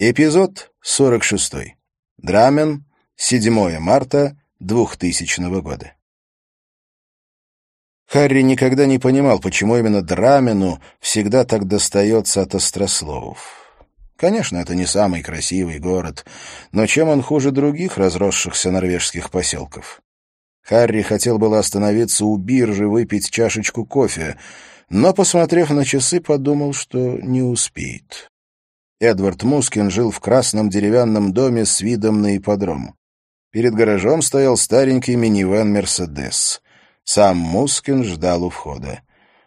Эпизод 46. Драмен. 7 марта 2000 года. Харри никогда не понимал, почему именно Драмену всегда так достается от острословов. Конечно, это не самый красивый город, но чем он хуже других разросшихся норвежских поселков? Харри хотел было остановиться у биржи, выпить чашечку кофе, но, посмотрев на часы, подумал, что не успеет. Эдвард Мускин жил в красном деревянном доме с видом на ипподром. Перед гаражом стоял старенький минивэн «Мерседес». Сам Мускин ждал у входа.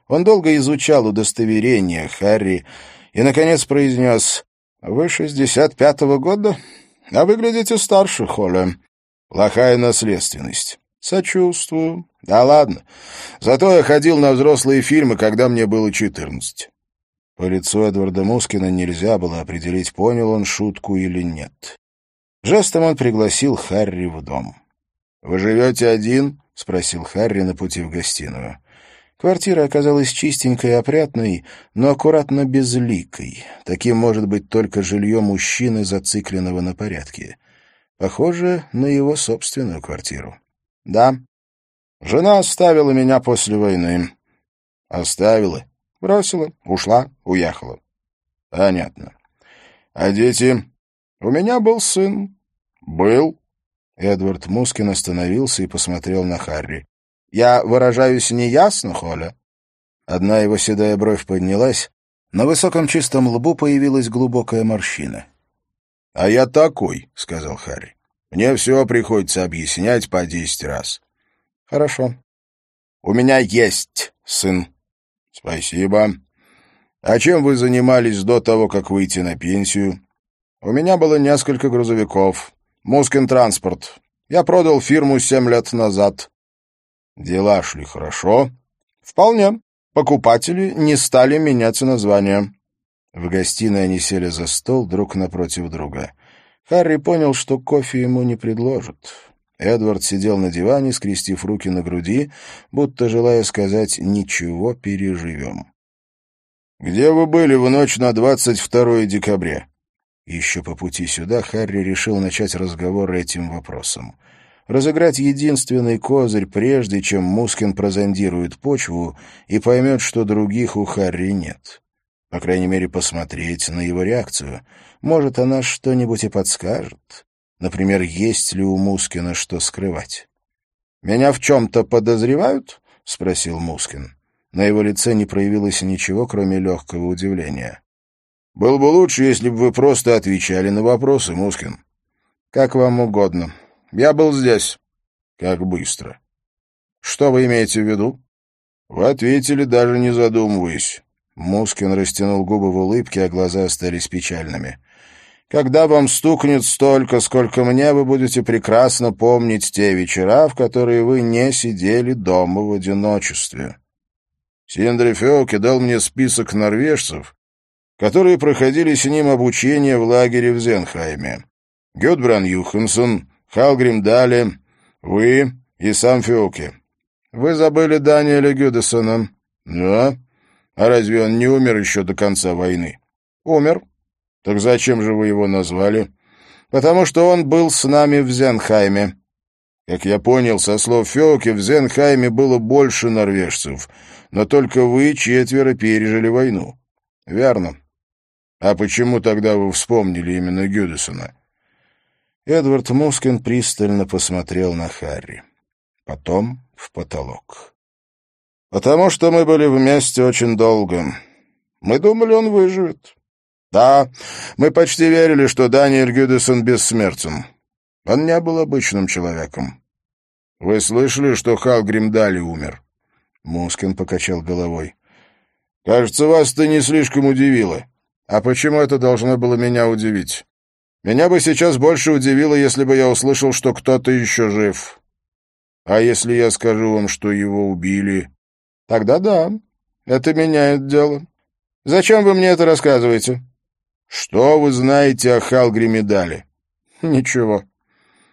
Он долго изучал удостоверение Харри и, наконец, произнес «Вы шестьдесят пятого года, а выглядите старше, Холля. Плохая наследственность». «Сочувствую». «Да ладно. Зато я ходил на взрослые фильмы, когда мне было четырнадцать». По лицу Эдварда Мускина нельзя было определить, понял он шутку или нет. Жестом он пригласил Харри в дом. «Вы живете один?» — спросил Харри на пути в гостиную. Квартира оказалась чистенькой и опрятной, но аккуратно безликой. Таким может быть только жилье мужчины, зацикленного на порядке. Похоже на его собственную квартиру. «Да. Жена оставила меня после войны». «Оставила? Бросила, ушла, уехала. Понятно. А дети? У меня был сын. Был. Эдвард Мускин остановился и посмотрел на Харри. Я выражаюсь неясно, Холя? Одна его седая бровь поднялась, на высоком чистом лбу появилась глубокая морщина. — А я такой, — сказал Харри. — Мне все приходится объяснять по десять раз. — Хорошо. — У меня есть сын, «Спасибо. А чем вы занимались до того, как выйти на пенсию?» «У меня было несколько грузовиков. Мускин транспорт. Я продал фирму семь лет назад». «Дела шли хорошо?» «Вполне. Покупатели не стали менять название». В гостиной они сели за стол друг напротив друга. Харри понял, что кофе ему не предложат. Эдвард сидел на диване, скрестив руки на груди, будто желая сказать «ничего, переживем». «Где вы были в ночь на 22 декабря?» Еще по пути сюда Харри решил начать разговор этим вопросом. Разыграть единственный козырь, прежде чем Мускин прозондирует почву и поймет, что других у Харри нет. По крайней мере, посмотреть на его реакцию. Может, она что-нибудь и подскажет. Например, есть ли у Мускина что скрывать? «Меня в чем-то подозревают?» — спросил Мускин. На его лице не проявилось ничего, кроме легкого удивления. «Было бы лучше, если бы вы просто отвечали на вопросы, Мускин». «Как вам угодно. Я был здесь». «Как быстро». «Что вы имеете в виду?» «Вы ответили, даже не задумываясь». Мускин растянул губы в улыбке, а глаза остались печальными. Когда вам стукнет столько, сколько мне, вы будете прекрасно помнить те вечера, в которые вы не сидели дома в одиночестве. Синдри Феоке дал мне список норвежцев, которые проходили с ним обучение в лагере в Зенхайме. Гюдбран Юхансон, Халгрим Дале, вы и сам Феоке. Вы забыли Даниэля Гюдесона. Да? А разве он не умер еще до конца войны? Умер. Так зачем же вы его назвали? Потому что он был с нами в Зенхайме. Как я понял, со слов Феоки, в Зенхайме было больше норвежцев, но только вы четверо пережили войну. Верно. А почему тогда вы вспомнили именно Гюдесона? Эдвард Мускин пристально посмотрел на Харри. Потом в потолок. «Потому что мы были вместе очень долго. Мы думали, он выживет. Да, мы почти верили, что Даниэль Гюдесон бессмертен. Он не был обычным человеком. Вы слышали, что Халгрим Дали умер? Мускин покачал головой. Кажется, вас это не слишком удивило. А почему это должно было меня удивить? Меня бы сейчас больше удивило, если бы я услышал, что кто-то еще жив. А если я скажу вам, что его убили? Тогда да, это меняет дело. Зачем вы мне это рассказываете? «Что вы знаете о Халгриме Дале?» «Ничего.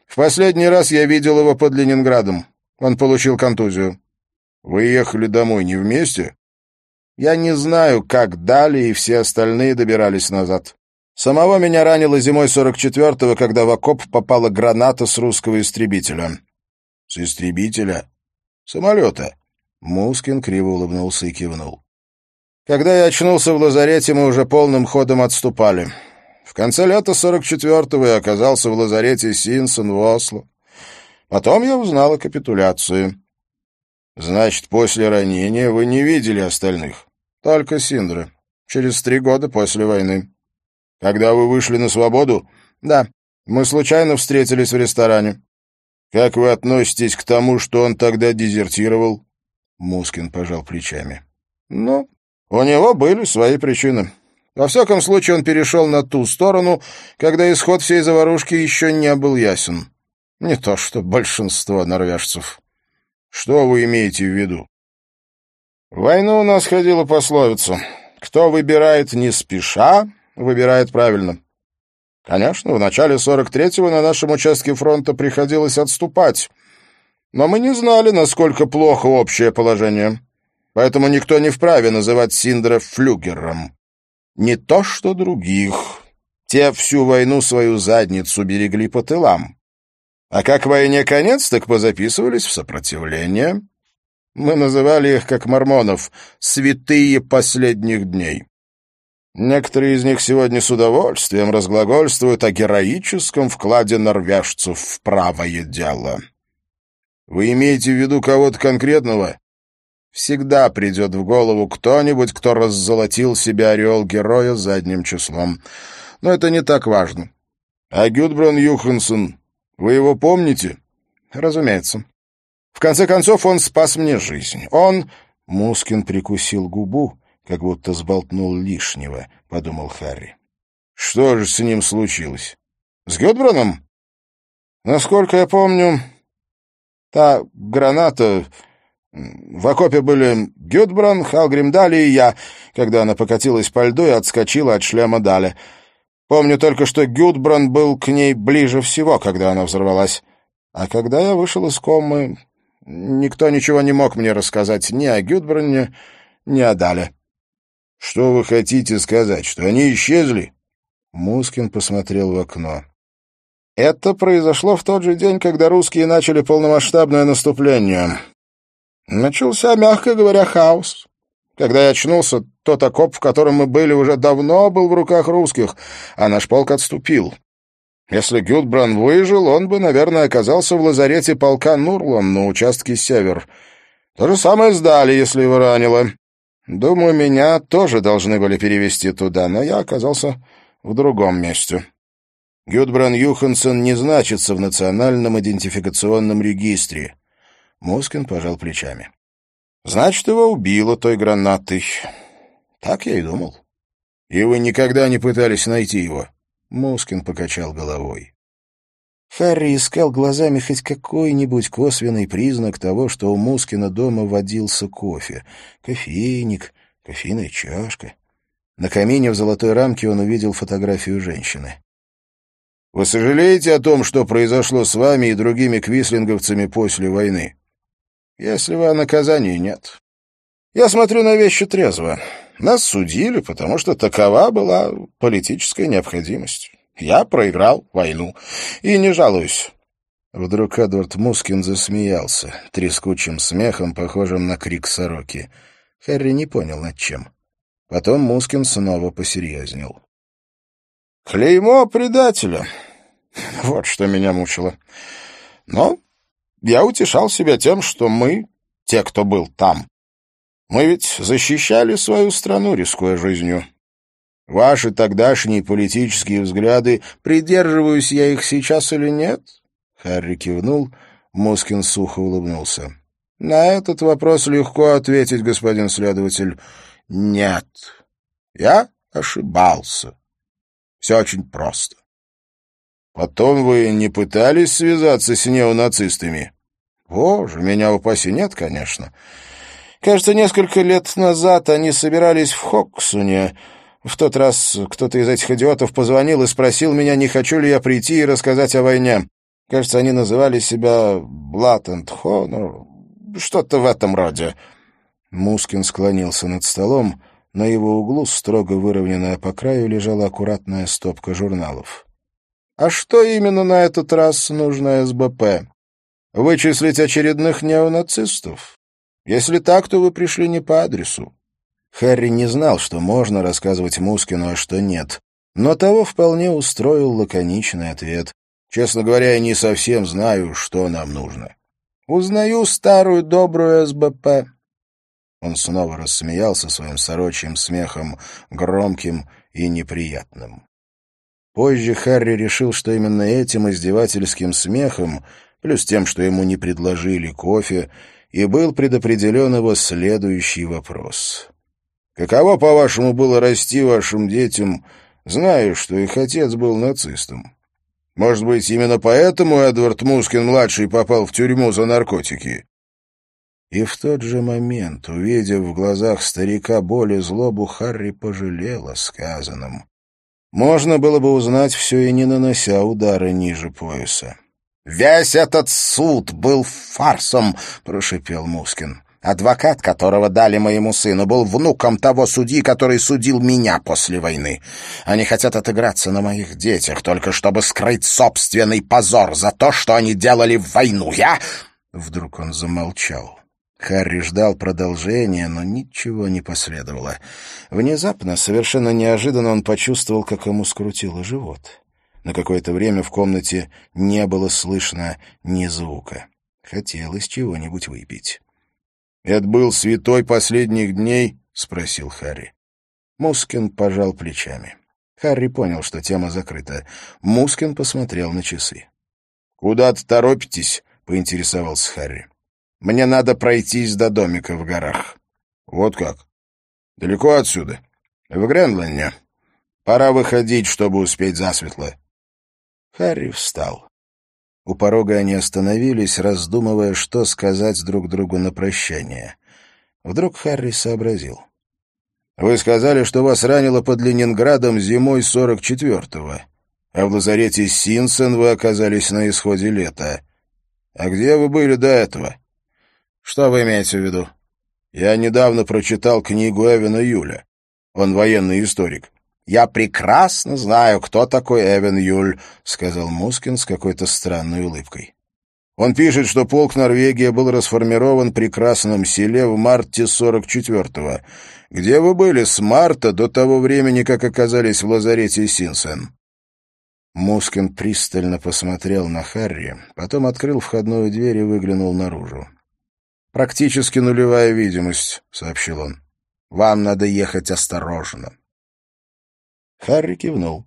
В последний раз я видел его под Ленинградом. Он получил контузию». «Вы ехали домой не вместе?» «Я не знаю, как Дали и все остальные добирались назад. Самого меня ранило зимой 44-го, когда в окоп попала граната с русского истребителя. С истребителя? Самолета. Мускин криво улыбнулся и кивнул. Когда я очнулся в лазарете, мы уже полным ходом отступали. В конце лета 44-го я оказался в лазарете Синсон в Осло. Потом я узнал о капитуляции. Значит, после ранения вы не видели остальных? Только Синдра. Через три года после войны. Когда вы вышли на свободу? Да. Мы случайно встретились в ресторане. Как вы относитесь к тому, что он тогда дезертировал? Мускин пожал плечами. Ну, у него были свои причины. Во всяком случае, он перешел на ту сторону, когда исход всей заварушки еще не был ясен. Не то что большинство норвежцев. Что вы имеете в виду? В войну у нас ходила пословица. Кто выбирает не спеша, выбирает правильно. Конечно, в начале 43-го на нашем участке фронта приходилось отступать. Но мы не знали, насколько плохо общее положение. Поэтому никто не вправе называть Синдера флюгером. Не то что других. Те всю войну свою задницу берегли по тылам. А как войне конец, так позаписывались в сопротивление. Мы называли их, как мормонов, «святые последних дней». Некоторые из них сегодня с удовольствием разглагольствуют о героическом вкладе норвежцев в правое дело. Вы имеете в виду кого-то конкретного? Всегда придет в голову кто-нибудь, кто раззолотил себе ореол героя задним числом. Но это не так важно. А Гюдбран Юхансон вы его помните? Разумеется. В конце концов, он спас мне жизнь. Он... Мускин прикусил губу, как будто сболтнул лишнего, — подумал Харри. Что же с ним случилось? С Гюдбраном? Насколько я помню, та граната... В окопе были Гюдбран, Халгрим Дали и я, когда она покатилась по льду и отскочила от шлема Дали. Помню только, что Гюдбран был к ней ближе всего, когда она взорвалась. А когда я вышел из комы, никто ничего не мог мне рассказать ни о Гюдбране, ни о Дале. — Что вы хотите сказать, что они исчезли? Мускин посмотрел в окно. Это произошло в тот же день, когда русские начали полномасштабное наступление. Начался, мягко говоря, хаос. Когда я очнулся, тот окоп, в котором мы были, уже давно был в руках русских, а наш полк отступил. Если Гюдбран выжил, он бы, наверное, оказался в лазарете полка Нурлан на участке север. То же самое сдали, если его ранило. Думаю, меня тоже должны были перевести туда, но я оказался в другом месте. Гюдбран Юхансон не значится в национальном идентификационном регистре. Мускин пожал плечами. Значит, его убило той гранатой. Так я и думал. И вы никогда не пытались найти его? Мускин покачал головой. Харри искал глазами хоть какой-нибудь косвенный признак того, что у Мускина дома водился кофе. Кофейник, кофейная чашка. На камине в золотой рамке он увидел фотографию женщины. «Вы сожалеете о том, что произошло с вами и другими квислинговцами после войны?» Если вы о наказании, нет. Я смотрю на вещи трезво. Нас судили, потому что такова была политическая необходимость. Я проиграл войну и не жалуюсь. Вдруг Эдвард Мускин засмеялся, трескучим смехом, похожим на крик сороки. Харри не понял, над чем. Потом Мускин снова посерьезнел. «Клеймо предателя. Вот что меня мучило. Но я утешал себя тем, что мы, те, кто был там, мы ведь защищали свою страну, рискуя жизнью. Ваши тогдашние политические взгляды, придерживаюсь я их сейчас или нет? Харри кивнул, Москин сухо улыбнулся. На этот вопрос легко ответить, господин следователь. Нет. Я ошибался. Все очень просто. Потом вы не пытались связаться с неонацистами? Боже, меня упаси, нет, конечно. Кажется, несколько лет назад они собирались в Хоксуне. В тот раз кто-то из этих идиотов позвонил и спросил меня, не хочу ли я прийти и рассказать о войне. Кажется, они называли себя and Honor, что-то в этом роде. Мускин склонился над столом, На его углу, строго выровненная по краю, лежала аккуратная стопка журналов. «А что именно на этот раз нужно СБП? Вычислить очередных неонацистов? Если так, то вы пришли не по адресу». Харри не знал, что можно рассказывать Мускину, а что нет, но того вполне устроил лаконичный ответ. «Честно говоря, я не совсем знаю, что нам нужно». «Узнаю старую добрую СБП», он снова рассмеялся своим сорочьим смехом, громким и неприятным. Позже Харри решил, что именно этим издевательским смехом, плюс тем, что ему не предложили кофе, и был предопределен его следующий вопрос. «Каково, по-вашему, было расти вашим детям, зная, что их отец был нацистом? Может быть, именно поэтому Эдвард Мускин-младший попал в тюрьму за наркотики?» И в тот же момент, увидев в глазах старика боль и злобу, Харри пожалел о сказанном. Можно было бы узнать все и не нанося удара ниже пояса. «Весь этот суд был фарсом!» — прошипел Мускин. «Адвокат, которого дали моему сыну, был внуком того судьи, который судил меня после войны. Они хотят отыграться на моих детях, только чтобы скрыть собственный позор за то, что они делали в войну. Я...» Вдруг он замолчал. Харри ждал продолжения, но ничего не последовало. Внезапно, совершенно неожиданно, он почувствовал, как ему скрутило живот. На какое-то время в комнате не было слышно ни звука. Хотелось чего-нибудь выпить. «Это был святой последних дней?» — спросил Харри. Мускин пожал плечами. Харри понял, что тема закрыта. Мускин посмотрел на часы. «Куда-то торопитесь?» — поинтересовался Харри. Мне надо пройтись до домика в горах. Вот как? Далеко отсюда? В Гренланде. Пора выходить, чтобы успеть засветло. Харри встал. У порога они остановились, раздумывая, что сказать друг другу на прощание. Вдруг Харри сообразил. «Вы сказали, что вас ранило под Ленинградом зимой 44-го, а в лазарете Синсен вы оказались на исходе лета. А где вы были до этого?» Что вы имеете в виду? Я недавно прочитал книгу Эвена Юля. Он военный историк. «Я прекрасно знаю, кто такой Эвен Юль», — сказал Мускин с какой-то странной улыбкой. Он пишет, что полк Норвегия был расформирован при Красном селе в марте 44-го. Где вы были с марта до того времени, как оказались в лазарете Синсен?» Мускин пристально посмотрел на Харри, потом открыл входную дверь и выглянул наружу. «Практически нулевая видимость», — сообщил он. «Вам надо ехать осторожно». Харри кивнул.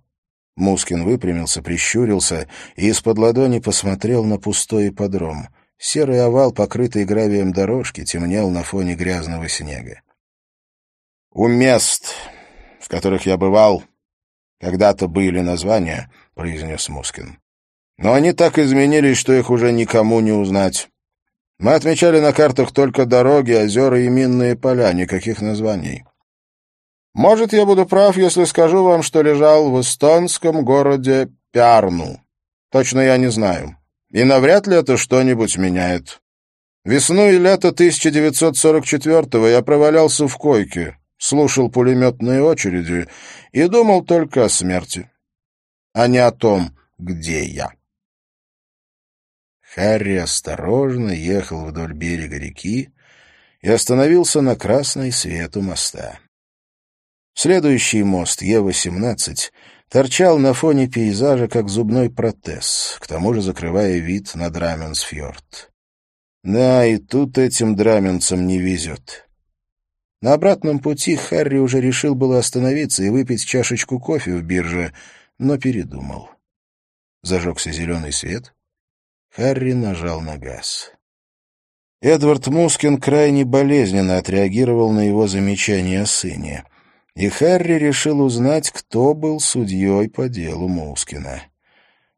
Мускин выпрямился, прищурился и из-под ладони посмотрел на пустой ипподром. Серый овал, покрытый гравием дорожки, темнел на фоне грязного снега. «У мест, в которых я бывал, когда-то были названия», — произнес Мускин. «Но они так изменились, что их уже никому не узнать. Мы отмечали на картах только дороги, озера и минные поля, никаких названий. Может, я буду прав, если скажу вам, что лежал в эстонском городе Пярну. Точно я не знаю. И навряд ли это что-нибудь меняет. Весну и лето 1944-го я провалялся в койке, слушал пулеметные очереди и думал только о смерти, а не о том, где я. Харри осторожно ехал вдоль берега реки и остановился на красный свет у моста. Следующий мост, Е-18, торчал на фоне пейзажа, как зубной протез, к тому же закрывая вид на Драменсфьорд. Да, и тут этим драменцам не везет. На обратном пути Харри уже решил было остановиться и выпить чашечку кофе в бирже, но передумал. Зажегся зеленый свет, Харри нажал на газ. Эдвард Мускин крайне болезненно отреагировал на его замечание о сыне, и Харри решил узнать, кто был судьей по делу Мускина.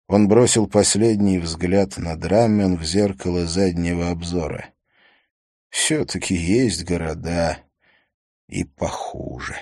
Он бросил последний взгляд на Драммен в зеркало заднего обзора. Все-таки есть города и похуже.